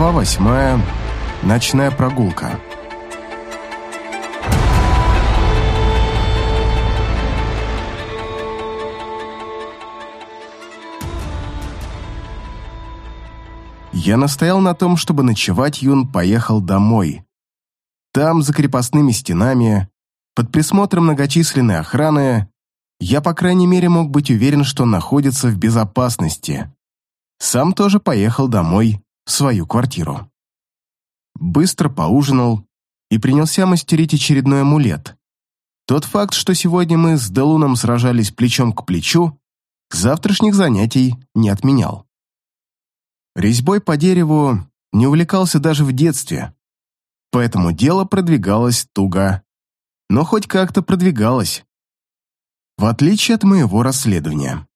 Глава восьмая. Ночная прогулка. Я настоял на том, чтобы ночевать, Юн поехал домой. Там, за крепостными стенами, под присмотром многочисленной охраны, я, по крайней мере, мог быть уверен, что находится в безопасности. Сам тоже поехал домой, свою квартиру. Быстро поужинал и принялся мастерить очередной амулет. Тот факт, что сегодня мы с Делуном сражались плечом к плечу, завтрашних занятий не отменял. Резьбой по дереву не увлекался даже в детстве, поэтому дело продвигалось туго. Но хоть как-то продвигалось. В отличие от моего расследования.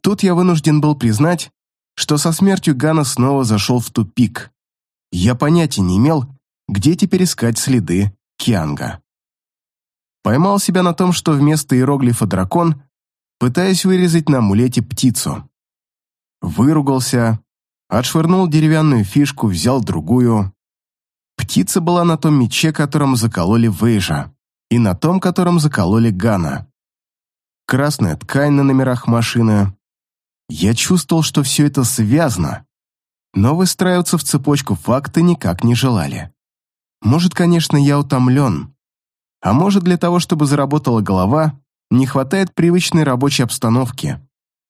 Тут я вынужден был признать, что со смертью Гана снова зашел в тупик. Я понятия не имел, где теперь искать следы Кианга. Поймал себя на том, что вместо иероглифа «дракон» пытаюсь вырезать на амулете птицу. Выругался, отшвырнул деревянную фишку, взял другую. Птица была на том мече, которым закололи Вейжа, и на том, которым закололи Гана. Красная ткань на номерах машины. Я чувствовал, что все это связано, но выстраиваться в цепочку факты никак не желали. Может, конечно, я утомлен, а может, для того, чтобы заработала голова, не хватает привычной рабочей обстановки,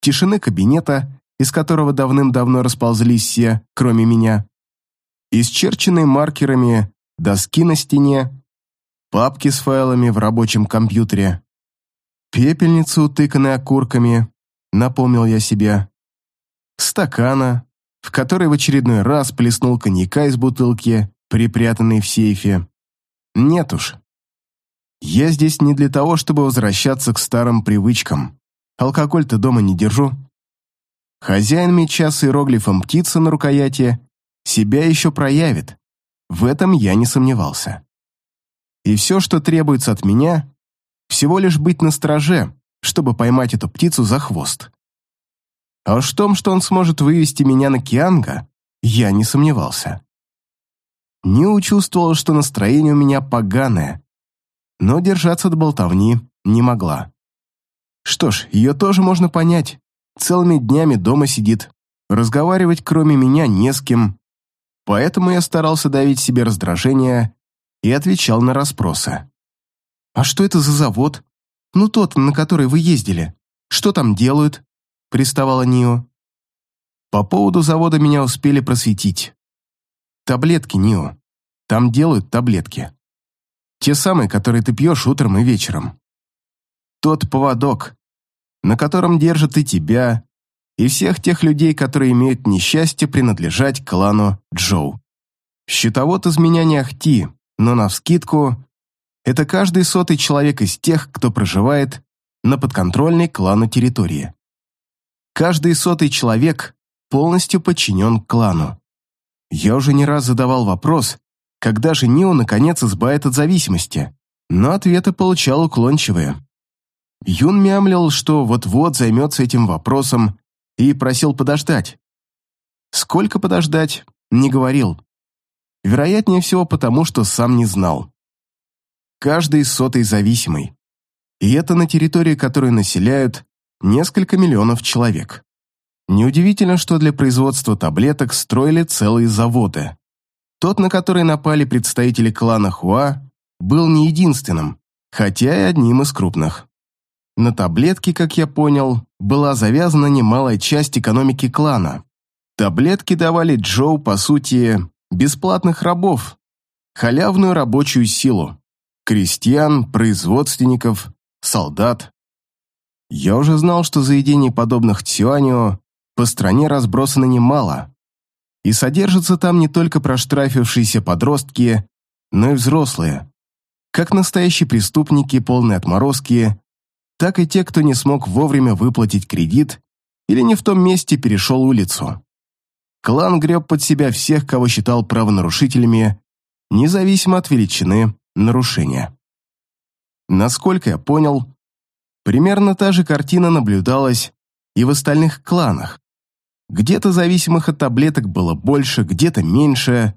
тишины кабинета из которого давным-давно расползлись все, кроме меня, исчерченные маркерами доски на стене, папки с файлами в рабочем компьютере, пепельница, утыканная окурками, напомнил я себе, стакана, в который в очередной раз плеснул коньяка из бутылки, припрятанной в сейфе. Нет уж. Я здесь не для того, чтобы возвращаться к старым привычкам. Алкоголь-то дома не держу. Хозяин меча с иероглифом птицы на рукояти себя еще проявит. В этом я не сомневался. И все, что требуется от меня, всего лишь быть на страже, чтобы поймать эту птицу за хвост. А уж в том, что он сможет вывести меня на Кианга, я не сомневался. Ниу чувствовала, что настроение у меня поганое, но держаться до болтовни не могла. Что ж, ее тоже можно понять. Целыми днями дома сидит. Разговаривать кроме меня не с кем. Поэтому я старался давить себе раздражение и отвечал на расспросы. «А что это за завод? Ну тот, на который вы ездили. Что там делают?» приставала Нио. По поводу завода меня успели просветить. Таблетки, Нио. Там делают таблетки. Те самые, которые ты пьешь утром и вечером. Тот поводок, на котором держат и тебя, и всех тех людей, которые имеют несчастье принадлежать клану Джоу. Счетовод из меня не ахти, но навскидку это каждый сотый человек из тех, кто проживает на подконтрольной клану территории. Каждый сотый человек полностью подчинен клану. Я уже не раз задавал вопрос, когда же Нио наконец избавит от зависимости, но ответы получал уклончивые. Юн мямлил, что вот-вот займется этим вопросом, и просил подождать. Сколько подождать, не говорил. Вероятнее всего потому, что сам не знал. Каждый сотый зависимый. И это на территории, которую населяют несколько миллионов человек. Неудивительно, что для производства таблеток строили целые заводы. Тот, на который напали представители клана Хуа, был не единственным, хотя и одним из крупных. На таблетки, как я понял, была завязана немалая часть экономики клана. Таблетки давали Джоу, по сути, бесплатных рабов, халявную рабочую силу, крестьян, производственников, солдат. Я уже знал, что заведений подобных Цюаню по стране разбросано немало, и содержатся там не только проштрафившиеся подростки, но и взрослые, как настоящие преступники, полные отморозки, так и те, кто не смог вовремя выплатить кредит или не в том месте перешел улицу. Клан греб под себя всех, кого считал правонарушителями, независимо от величины нарушения. Насколько я понял, примерно та же картина наблюдалась и в остальных кланах. Где-то зависимых от таблеток было больше, где-то меньше,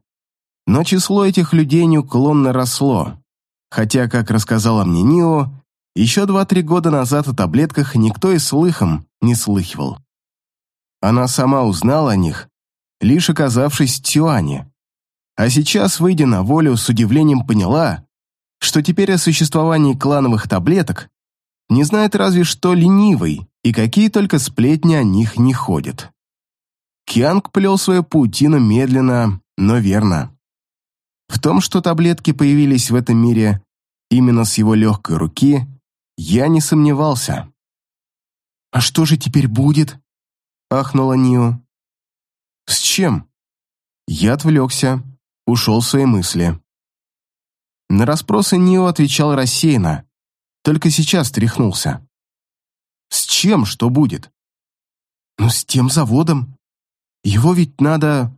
но число этих людей неуклонно росло. Хотя, как рассказала мне Нио, еще два-три года назад о таблетках никто и слыхом не слыхивал. Она сама узнала о них, лишь оказавшись в Тюане. А сейчас, выйдя на волю, с удивлением поняла, что теперь о существовании клановых таблеток не знает разве что ленивый, и какие только сплетни о них не ходят. Кианг плел свою паутину медленно, но верно. В том, что таблетки появились в этом мире именно с его легкой руки, я не сомневался. «А что же теперь будет?» — ахнула Нио. «С чем?» Я отвлекся, ушел в свои мысли. На расспросы Нио отвечал рассеянно, только сейчас тряхнулся. «С чем что будет?» «Ну, с тем заводом. Его ведь надо...»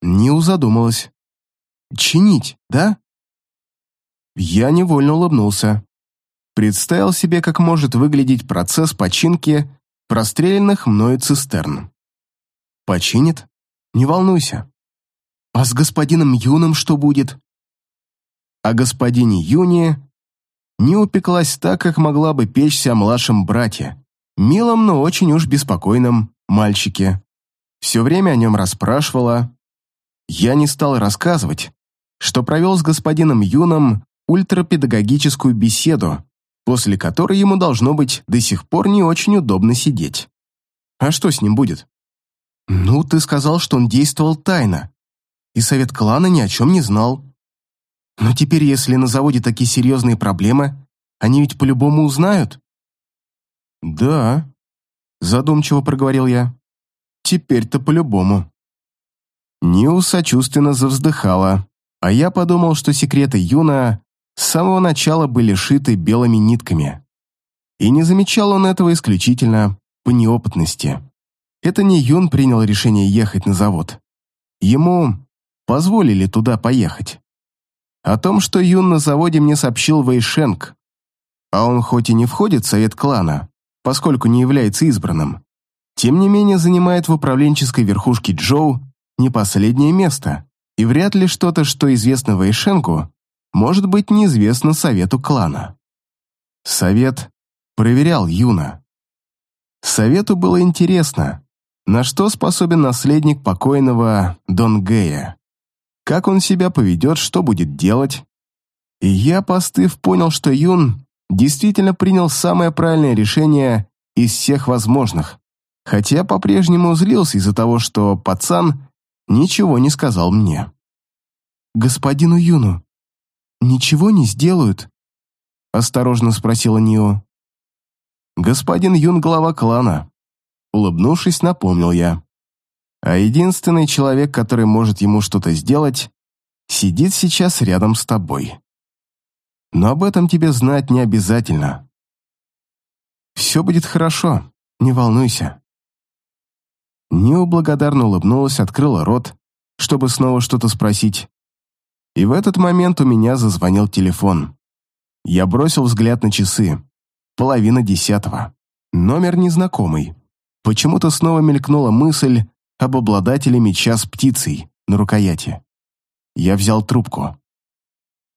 Нио задумалась. «Чинить, да?» Я невольно улыбнулся. Представил себе, как может выглядеть процесс починки простреленных мною цистерн. «Починит? Не волнуйся. А с господином Юном что будет?» О господине Юне не упеклась так, как могла бы печься о младшем брате, милом, но очень уж беспокойном мальчике. Все время о нем расспрашивала. Я не стал рассказывать, что провел с господином Юном ультрапедагогическую беседу, после которой ему должно быть до сих пор не очень удобно сидеть. А что с ним будет? Ну, ты сказал, что он действовал тайно, и совет клана ни о чем не знал. Но теперь, если на заводе такие серьезные проблемы, они ведь по-любому узнают. Да, задумчиво проговорил я. Теперь-то по-любому. Нил сочувственно завздыхала, а я подумал, что секреты Юна с самого начала были шиты белыми нитками. И не замечал он этого исключительно по неопытности. Это не Юн принял решение ехать на завод. Ему позволили туда поехать. О том, что Юн на заводе мне сообщил Вэйшенг, а он хоть и не входит в совет клана, поскольку не является избранным, тем не менее занимает в управленческой верхушке Джоу не последнее место, и вряд ли что-то, что известно Вэйшенгу, может быть неизвестно совету клана. Совет проверял Юна. Совету было интересно, на что способен наследник покойного Донгея как он себя поведет, что будет делать. И я, постыв, понял, что Юн действительно принял самое правильное решение из всех возможных, хотя по-прежнему злился из-за того, что пацан ничего не сказал мне. «Господину Юну ничего не сделают?» — осторожно спросила Нио. «Господин Юн — глава клана», — улыбнувшись, напомнил я а единственный человек, который может ему что-то сделать, сидит сейчас рядом с тобой. Но об этом тебе знать не обязательно. Все будет хорошо, не волнуйся. Нио благодарно улыбнулась, открыла рот, чтобы снова что-то спросить. И в этот момент у меня зазвонил телефон. Я бросил взгляд на часы. Половина десятого. Номер незнакомый. Почему-то снова мелькнула мысль, об обладателе меча с птицей на рукояти. Я взял трубку.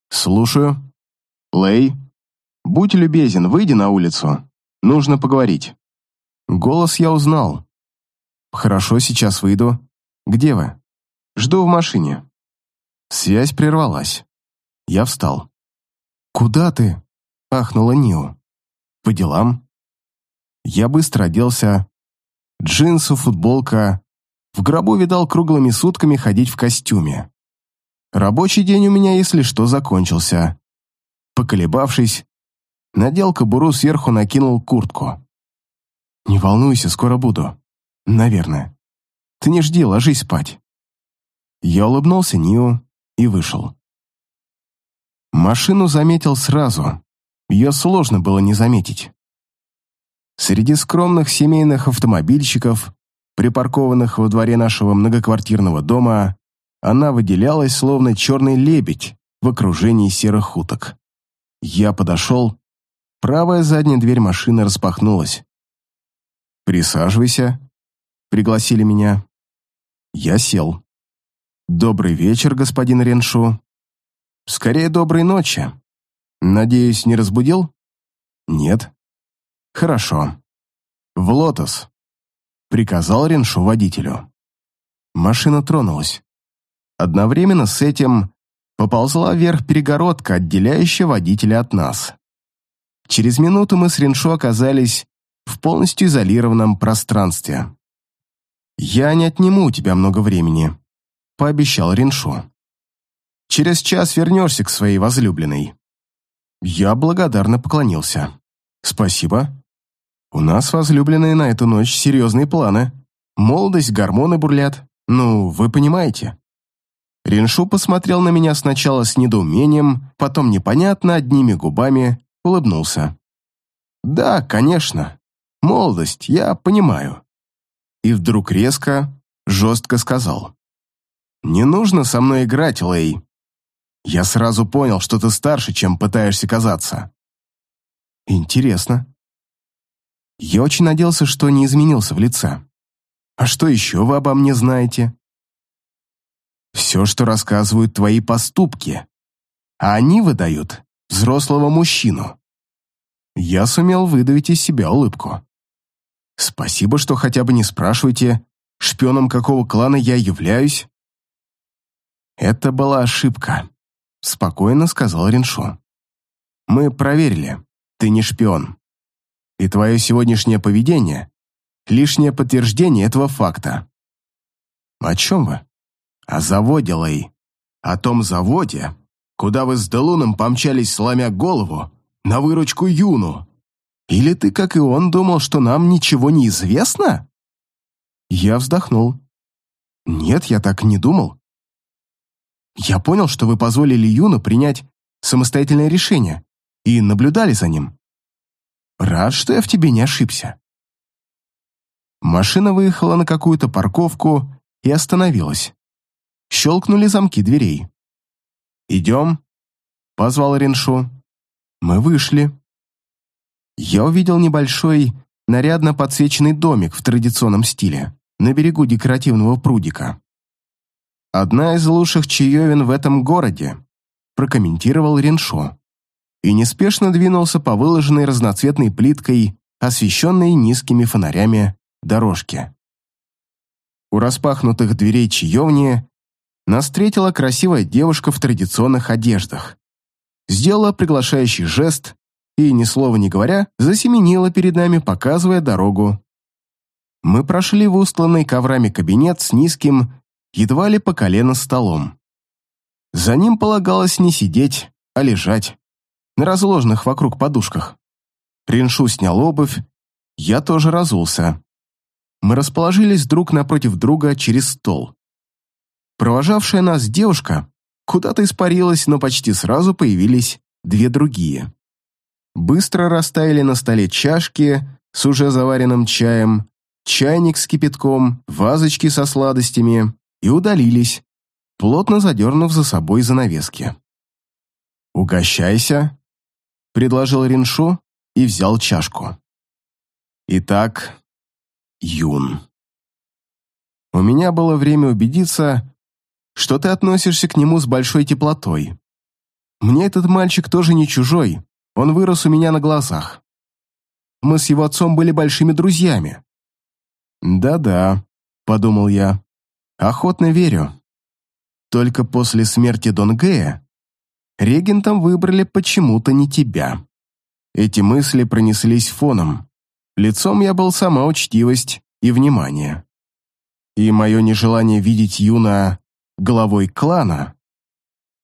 «Слушаю. Лэй, будь любезен, выйди на улицу. Нужно поговорить». Голос я узнал. «Хорошо, сейчас выйду. Где вы?» «Жду в машине». Связь прервалась. Я встал. «Куда ты?» — ахнула Нио. «По делам». Я быстро оделся. Джинсы, футболка, в гробу видал круглыми сутками ходить в костюме. Рабочий день у меня, если что, закончился. Поколебавшись, надел кобуру сверху, накинул куртку. «Не волнуйся, скоро буду. Наверное. Ты не жди, ложись спать». Я улыбнулся Нио и вышел. Машину заметил сразу. Ее сложно было не заметить. Среди скромных семейных автомобильщиков припаркованных во дворе нашего многоквартирного дома, она выделялась словно черный лебедь в окружении серых уток. Я подошел, правая задняя дверь машины распахнулась. «Присаживайся». пригласили меня. Я сел. «Добрый вечер, господин Реншу». «Скорее, доброй ночи. Надеюсь, не разбудил?» «Нет». «Хорошо. В лотос», — приказал Реншу водителю. Машина тронулась. Одновременно с этим поползла вверх перегородка, отделяющая водителя от нас. Через минуту мы с Реншу оказались в полностью изолированном пространстве. «Я не отниму у тебя много времени», — пообещал Риншу. «Через час вернешься к своей возлюбленной». Я благодарно поклонился. «Спасибо. У нас, возлюбленные, на эту ночь серьезные планы. Молодость, гормоны бурлят. Ну, вы понимаете». Риншу посмотрел на меня сначала с недоумением, потом непонятно, одними губами, улыбнулся. «Да, конечно. Молодость, я понимаю». И вдруг резко, жестко сказал. «Не нужно со мной играть, Лэй. Я сразу понял, что ты старше, чем пытаешься казаться». «Интересно». Я очень надеялся, что не изменился в лице. «А что еще вы обо мне знаете?» «Все, что рассказывают твои поступки, а они выдают взрослого мужчину». Я сумел выдавить из себя улыбку. «Спасибо, что хотя бы не спрашиваете, шпионом какого клана я являюсь?» «Это была ошибка», — спокойно сказал Риншо. «Мы проверили, ты не шпион. И твое сегодняшнее поведение — лишнее подтверждение этого факта». «О чем вы?» «О заводе, Лэй. О том заводе, куда вы с Делуном помчались, сломя голову, на выручку Юну. Или ты, как и он, думал, что нам ничего не известно?» Я вздохнул. «Нет, я так не думал. Я понял, что вы позволили Юну принять самостоятельное решение и наблюдали за ним. Рад, что я в тебе не ошибся». Машина выехала на какую-то парковку и остановилась. Щелкнули замки дверей. «Идем», — позвал Реншу. Мы вышли. Я увидел небольшой, нарядно подсвеченный домик в традиционном стиле на берегу декоративного прудика. «Одна из лучших чаевин в этом городе», прокомментировал Реншо и неспешно двинулся по выложенной разноцветной плиткой, освещенной низкими фонарями, дорожке. У распахнутых дверей чаевни нас встретила красивая девушка в традиционных одеждах. Сделала приглашающий жест и, ни слова не говоря, засеменила перед нами, показывая дорогу. Мы прошли в устланный коврами кабинет с низким, едва ли по колено столом. За ним полагалось не сидеть, а лежать, на разложенных вокруг подушках. Риншу снял обувь, я тоже разулся. Мы расположились друг напротив друга через стол. Провожавшая нас девушка куда-то испарилась, но почти сразу появились две другие быстро растаяли на столе чашки с уже заваренным чаем, чайник с кипятком, вазочки со сладостями и удалились, плотно задернув за собой занавески. «Угощайся», — предложил Риншу и взял чашку. «Итак, Юн. У меня было время убедиться, что ты относишься к нему с большой теплотой. Мне этот мальчик тоже не чужой, он вырос у меня на глазах. Мы с его отцом были большими друзьями. «Да-да», — подумал я, — «охотно верю. Только после смерти Дон Гея регентом выбрали почему-то не тебя». Эти мысли пронеслись фоном. Лицом я был сама учтивость и внимание. И мое нежелание видеть Юна главой клана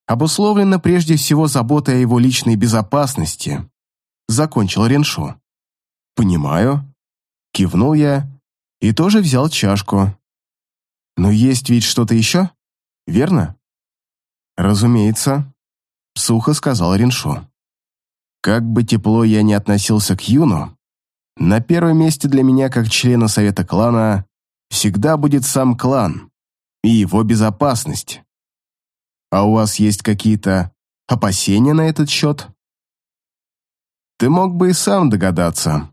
обусловлено прежде всего заботой о его личной безопасности», — закончил Реншо. «Понимаю», — кивнул я и тоже взял чашку. «Но есть ведь что-то еще, верно?» «Разумеется», — сухо сказал Реншо. «Как бы тепло я ни относился к Юну, на первом месте для меня, как члена совета клана, всегда будет сам клан и его безопасность. А у вас есть какие-то опасения на этот счет? Ты мог бы и сам догадаться.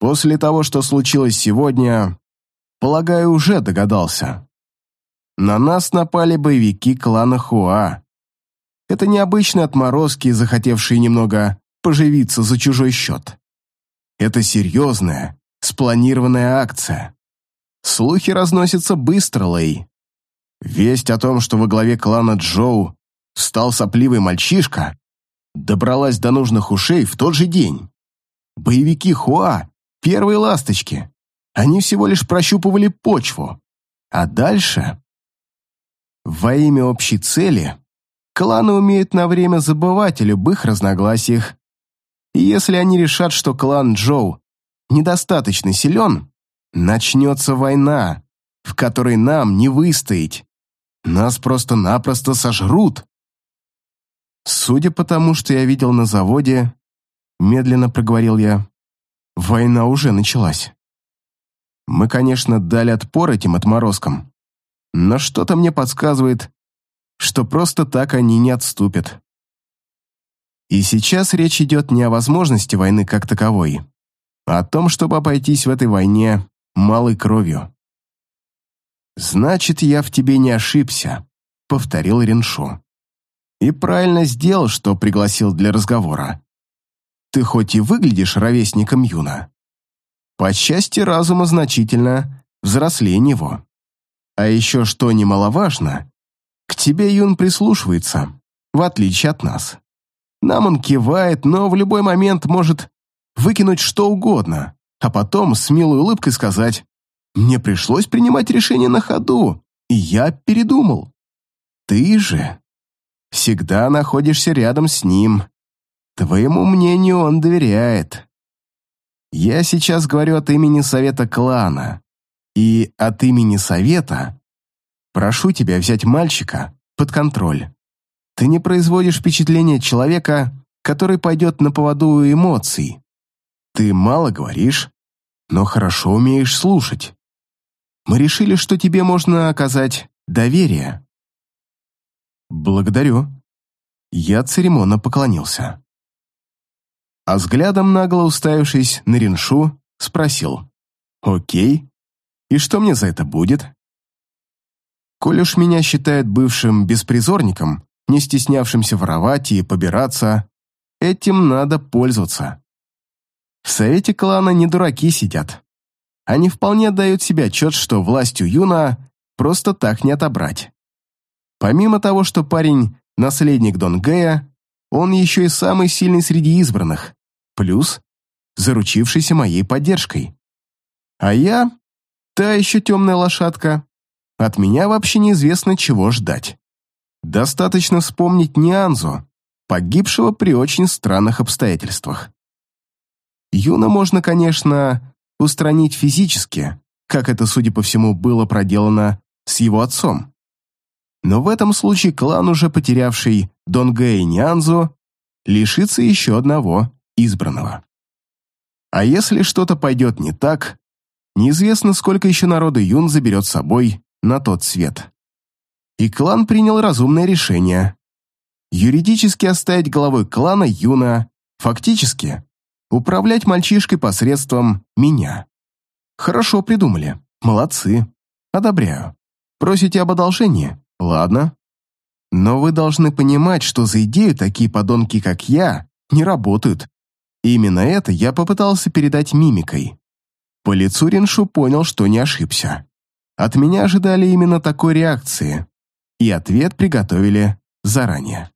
После того, что случилось сегодня, полагаю, уже догадался. На нас напали боевики клана Хуа. Это необычные отморозки, захотевшие немного поживиться за чужой счет. Это серьезная, спланированная акция. Слухи разносятся быстро, Лэй. Весть о том, что во главе клана Джоу стал сопливый мальчишка, добралась до нужных ушей в тот же день. Боевики Хуа — первые ласточки. Они всего лишь прощупывали почву. А дальше... Во имя общей цели кланы умеют на время забывать о любых разногласиях. И если они решат, что клан Джоу недостаточно силен, начнется война, в которой нам не выстоять. Нас просто-напросто сожрут. Судя по тому, что я видел на заводе, медленно проговорил я, война уже началась. Мы, конечно, дали отпор этим отморозкам, но что-то мне подсказывает, что просто так они не отступят. И сейчас речь идет не о возможности войны как таковой, а о том, чтобы обойтись в этой войне малой кровью. «Значит, я в тебе не ошибся», — повторил Реншу. «И правильно сделал, что пригласил для разговора. Ты хоть и выглядишь ровесником Юна, по части разума значительно взрослее него. А еще, что немаловажно, к тебе Юн прислушивается, в отличие от нас. Нам он кивает, но в любой момент может выкинуть что угодно, а потом с милой улыбкой сказать «Мне пришлось принимать решение на ходу, и я передумал». Ты же всегда находишься рядом с ним. Твоему мнению он доверяет. Я сейчас говорю от имени совета клана, и от имени совета прошу тебя взять мальчика под контроль. Ты не производишь впечатление человека, который пойдет на поводу у эмоций. Ты мало говоришь, но хорошо умеешь слушать. Мы решили, что тебе можно оказать доверие. Благодарю. Я церемонно поклонился. А взглядом нагло уставившись на Риншу, спросил. «Окей, и что мне за это будет? Коль уж меня считают бывшим беспризорником, не стеснявшимся воровать и побираться, этим надо пользоваться. В совете клана не дураки сидят. Они вполне дают себе отчет, что властью Юна просто так не отобрать. Помимо того, что парень – наследник Дон Гэя, он еще и самый сильный среди избранных, плюс заручившийся моей поддержкой. А я Та еще темная лошадка. От меня вообще неизвестно, чего ждать. Достаточно вспомнить Нианзу, погибшего при очень странных обстоятельствах. Юна можно, конечно, устранить физически, как это, судя по всему, было проделано с его отцом. Но в этом случае клан, уже потерявший Донгэ и Нянзу, лишится еще одного избранного. А если что-то пойдет не так, Неизвестно, сколько еще народа Юн заберет с собой на тот свет. И клан принял разумное решение. Юридически оставить главой клана Юна, фактически управлять мальчишкой посредством меня. Хорошо придумали, молодцы, одобряю. Просите об одолжении? Ладно. Но вы должны понимать, что за идею такие подонки, как я, не работают. именно это я попытался передать мимикой. По лицу Риншу понял, что не ошибся. От меня ожидали именно такой реакции, и ответ приготовили заранее.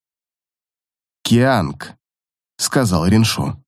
«Кианг», — сказал Риншу.